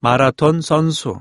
마라톤 선수.